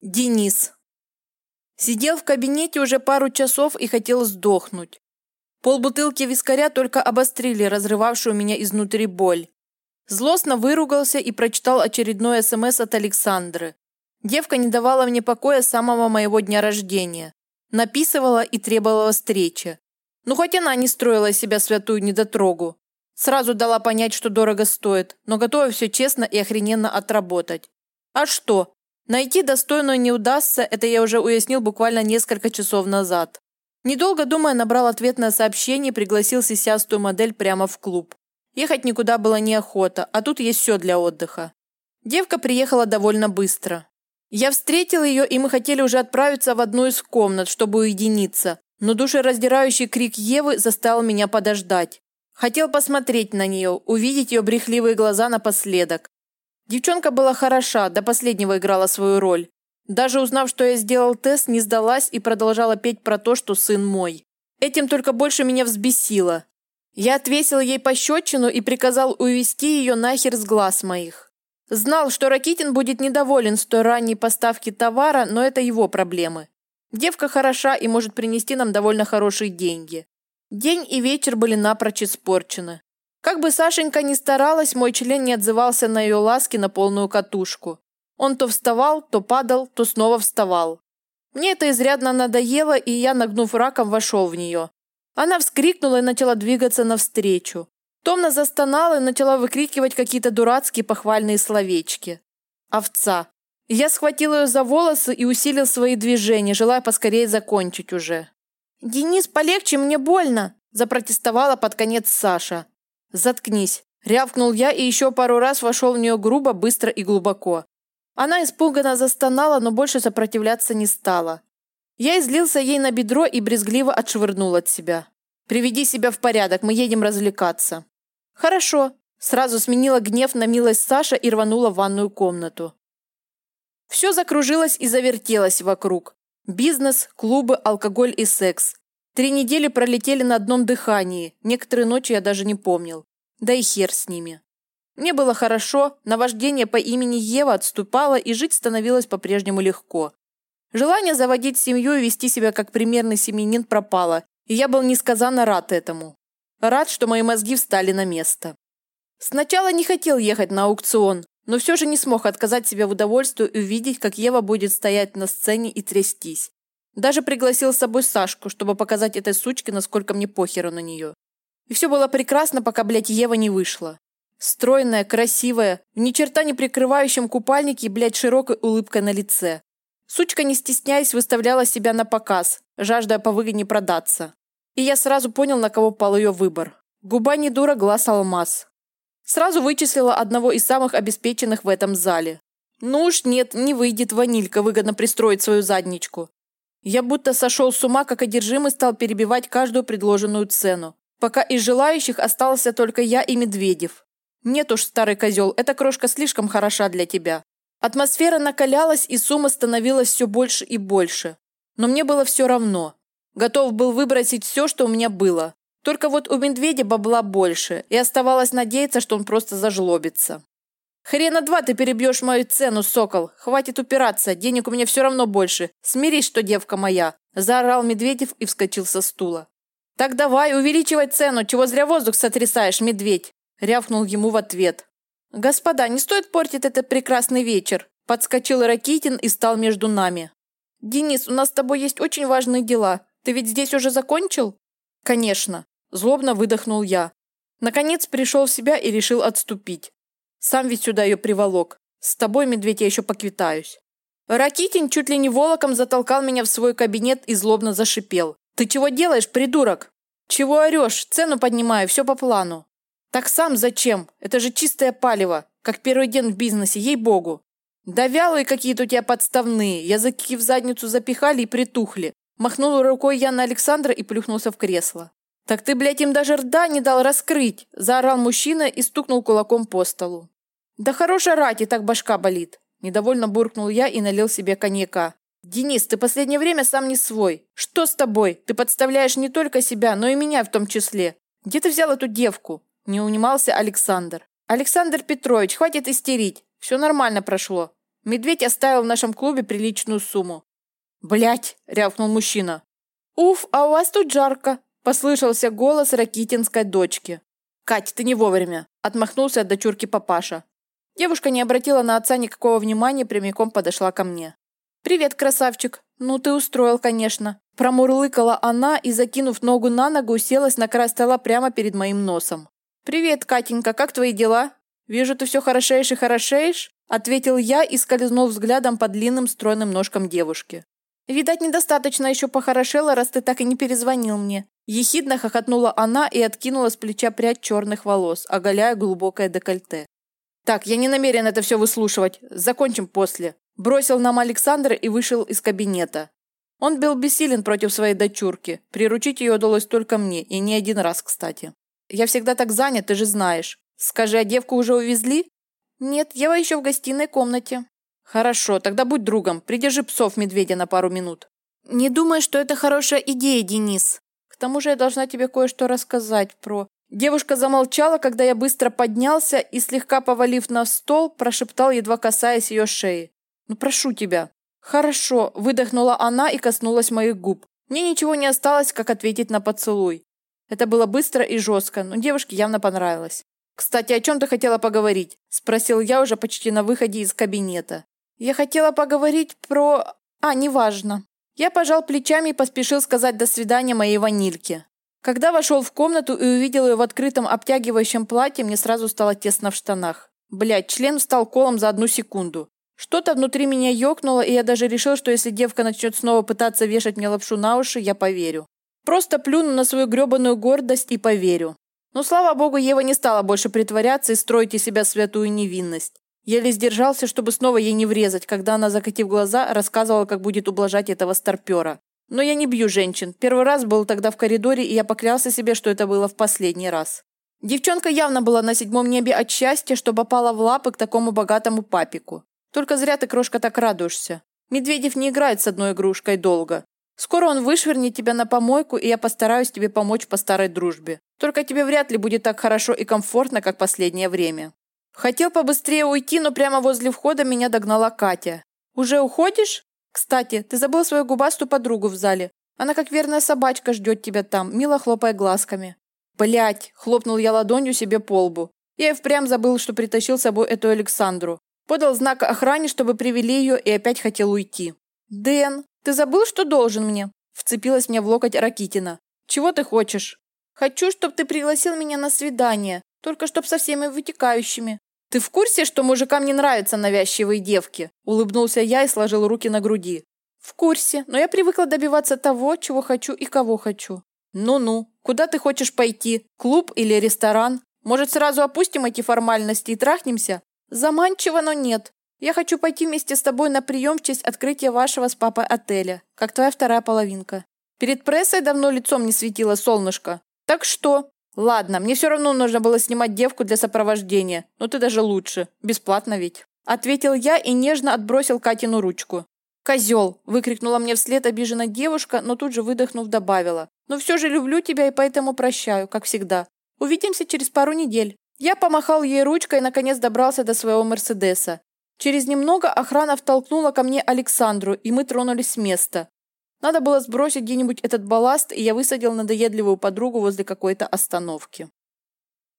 Денис. Сидел в кабинете уже пару часов и хотел сдохнуть. Полбутылки вискаря только обострили разрывавшую меня изнутри боль. Злостно выругался и прочитал очередной СМС от Александры. Девка не давала мне покоя с самого моего дня рождения. Написывала и требовала встречи. Ну хоть она не строила себя святую недотрогу. Сразу дала понять, что дорого стоит, но готова все честно и охрененно отработать. А что? Найти достойную не удастся, это я уже уяснил буквально несколько часов назад. Недолго думая, набрал ответное сообщение и пригласил сисястую модель прямо в клуб. Ехать никуда было неохота, а тут есть все для отдыха. Девка приехала довольно быстро. Я встретил ее, и мы хотели уже отправиться в одну из комнат, чтобы уединиться, но душераздирающий крик Евы заставил меня подождать. Хотел посмотреть на нее, увидеть ее брехливые глаза напоследок. Девчонка была хороша, до последнего играла свою роль. Даже узнав, что я сделал тест, не сдалась и продолжала петь про то, что сын мой. Этим только больше меня взбесило. Я отвесил ей пощечину и приказал увести ее нахер с глаз моих. Знал, что Ракитин будет недоволен с той ранней поставки товара, но это его проблемы. Девка хороша и может принести нам довольно хорошие деньги. День и вечер были напрочь испорчены. Как бы Сашенька ни старалась, мой член не отзывался на ее ласки на полную катушку. Он то вставал, то падал, то снова вставал. Мне это изрядно надоело, и я, нагнув раком, вошел в нее. Она вскрикнула и начала двигаться навстречу. Томно застонала и начала выкрикивать какие-то дурацкие похвальные словечки. Овца. Я схватил ее за волосы и усилил свои движения, желая поскорее закончить уже. «Денис, полегче, мне больно!» – запротестовала под конец Саша. «Заткнись!» – рявкнул я и еще пару раз вошел в нее грубо, быстро и глубоко. Она испуганно застонала, но больше сопротивляться не стала. Я излился ей на бедро и брезгливо отшвырнул от себя. «Приведи себя в порядок, мы едем развлекаться». «Хорошо», – сразу сменила гнев на милость Саша и рванула в ванную комнату. Все закружилось и завертелось вокруг. Бизнес, клубы, алкоголь и секс. Три недели пролетели на одном дыхании, некоторые ночи я даже не помнил. Да и хер с ними. Мне было хорошо, наваждение по имени Ева отступало, и жить становилось по-прежнему легко. Желание заводить семью и вести себя как примерный семьянин пропало, и я был несказанно рад этому. Рад, что мои мозги встали на место. Сначала не хотел ехать на аукцион, но все же не смог отказать себе в удовольствии увидеть, как Ева будет стоять на сцене и трястись. Даже пригласил с собой Сашку, чтобы показать этой сучке, насколько мне похеру на нее. И все было прекрасно, пока, блядь, Ева не вышла. Стройная, красивая, в ни черта не прикрывающем купальнике и, блядь, широкой улыбкой на лице. Сучка, не стесняясь, выставляла себя на показ, жаждая повыгоднее продаться. И я сразу понял, на кого пал ее выбор. Губа не дура, глаз алмаз. Сразу вычислила одного из самых обеспеченных в этом зале. Ну уж нет, не выйдет ванилька выгодно пристроить свою задничку. Я будто сошел с ума, как одержимый стал перебивать каждую предложенную цену. Пока из желающих остался только я и Медведев. Нет уж, старый козел, эта крошка слишком хороша для тебя. Атмосфера накалялась, и сумма становилась все больше и больше. Но мне было все равно. Готов был выбросить все, что у меня было. Только вот у медведя бабла больше, и оставалось надеяться, что он просто зажлобится. «Хрена два ты перебьешь мою цену, сокол! Хватит упираться, денег у меня все равно больше. Смирись, что девка моя!» Заорал Медведев и вскочил со стула. «Так давай, увеличивай цену, чего зря воздух сотрясаешь, медведь!» Рявкнул ему в ответ. «Господа, не стоит портить этот прекрасный вечер!» Подскочил Ракитин и стал между нами. «Денис, у нас с тобой есть очень важные дела. Ты ведь здесь уже закончил?» «Конечно. Злобно выдохнул я. Наконец пришел в себя и решил отступить. Сам ведь сюда ее приволок. С тобой, медведь, я еще поквитаюсь. Ракитин чуть ли не волоком затолкал меня в свой кабинет и злобно зашипел. «Ты чего делаешь, придурок?» «Чего орешь? Цену поднимаю, все по плану». «Так сам зачем? Это же чистое палево, как первый день в бизнесе, ей-богу». «Да вялые какие-то у тебя подставные, языки в задницу запихали и притухли». Махнул рукой я на Александра и плюхнулся в кресло. «Так ты, блядь, им даже рда не дал раскрыть!» – заорал мужчина и стукнул кулаком по столу. «Да хорош орать, и так башка болит!» Недовольно буркнул я и налил себе коньяка. «Денис, ты последнее время сам не свой. Что с тобой? Ты подставляешь не только себя, но и меня в том числе. Где ты взял эту девку?» Не унимался Александр. «Александр Петрович, хватит истерить. Все нормально прошло. Медведь оставил в нашем клубе приличную сумму. Блять, рявкнул мужчина. Уф, а у вас тут жарко, послышался голос Ракитинской дочки. Кать, ты не вовремя, отмахнулся от дочурки папаша. Девушка не обратила на отца никакого внимания, прямиком подошла ко мне. «Привет, красавчик. Ну ты устроил, конечно». Промурлыкала она и, закинув ногу на ногу, уселась на край стола прямо перед моим носом. «Привет, Катенька, как твои дела? Вижу, ты все хорошеешь и хорошеешь?» Ответил я и скользнул взглядом по длинным стройным ножкам девушки. «Видать, недостаточно еще похорошела, раз ты так и не перезвонил мне». Ехидно хохотнула она и откинула с плеча прядь черных волос, оголяя глубокое декольте. «Так, я не намерен это все выслушивать. Закончим после». Бросил нам Александр и вышел из кабинета. Он был бессилен против своей дочурки. Приручить ее удалось только мне, и не один раз, кстати. Я всегда так занят, ты же знаешь. Скажи, а девку уже увезли? Нет, Ева еще в гостиной комнате. Хорошо, тогда будь другом. Придержи псов медведя на пару минут. Не думай, что это хорошая идея, Денис. Тому же я должна тебе кое-что рассказать про... Девушка замолчала, когда я быстро поднялся и, слегка повалив на стол, прошептал, едва касаясь ее шеи. «Ну, прошу тебя». «Хорошо», – выдохнула она и коснулась моих губ. Мне ничего не осталось, как ответить на поцелуй. Это было быстро и жестко, но девушке явно понравилось. «Кстати, о чем ты хотела поговорить?» – спросил я уже почти на выходе из кабинета. «Я хотела поговорить про... А, неважно». Я пожал плечами и поспешил сказать «до свидания» моей ванильке. Когда вошел в комнату и увидел ее в открытом обтягивающем платье, мне сразу стало тесно в штанах. Блять, член встал колом за одну секунду. Что-то внутри меня ёкнуло, и я даже решил, что если девка начнет снова пытаться вешать мне лапшу на уши, я поверю. Просто плюну на свою гребаную гордость и поверю. Но, слава богу, Ева не стала больше притворяться и строить из себя святую невинность. Еле сдержался, чтобы снова ей не врезать, когда она, закатив глаза, рассказывала, как будет ублажать этого старпера. Но я не бью женщин. Первый раз был тогда в коридоре, и я поклялся себе, что это было в последний раз. Девчонка явно была на седьмом небе от счастья, что попала в лапы к такому богатому папику. Только зря ты, крошка, так радуешься. Медведев не играет с одной игрушкой долго. Скоро он вышвырнет тебя на помойку, и я постараюсь тебе помочь по старой дружбе. Только тебе вряд ли будет так хорошо и комфортно, как последнее время. Хотел побыстрее уйти, но прямо возле входа меня догнала Катя. Уже уходишь? Кстати, ты забыл свою губастую подругу в зале. Она как верная собачка ждет тебя там, мило хлопая глазками. Блять, хлопнул я ладонью себе по лбу. Я и впрямь забыл, что притащил с собой эту Александру. Подал знак охране, чтобы привели ее, и опять хотел уйти. «Дэн, ты забыл, что должен мне?» Вцепилась мне в локоть Ракитина. «Чего ты хочешь?» «Хочу, чтобы ты пригласил меня на свидание, только чтоб со всеми вытекающими». «Ты в курсе, что мужикам не нравятся навязчивые девки?» Улыбнулся я и сложил руки на груди. «В курсе, но я привыкла добиваться того, чего хочу и кого хочу». «Ну-ну, куда ты хочешь пойти? Клуб или ресторан? Может, сразу опустим эти формальности и трахнемся? Заманчиво, но нет. Я хочу пойти вместе с тобой на прием в честь открытия вашего с папой отеля, как твоя вторая половинка. Перед прессой давно лицом не светило солнышко. Так что? Ладно, мне все равно нужно было снимать девку для сопровождения, но ты даже лучше. Бесплатно ведь. Ответил я и нежно отбросил Катину ручку. «Козел!» – выкрикнула мне вслед обиженная девушка, но тут же выдохнув добавила. «Но все же люблю тебя и поэтому прощаю, как всегда. Увидимся через пару недель». Я помахал ей ручкой и, наконец, добрался до своего Мерседеса. Через немного охрана втолкнула ко мне Александру, и мы тронулись с места. Надо было сбросить где-нибудь этот балласт, и я высадил надоедливую подругу возле какой-то остановки.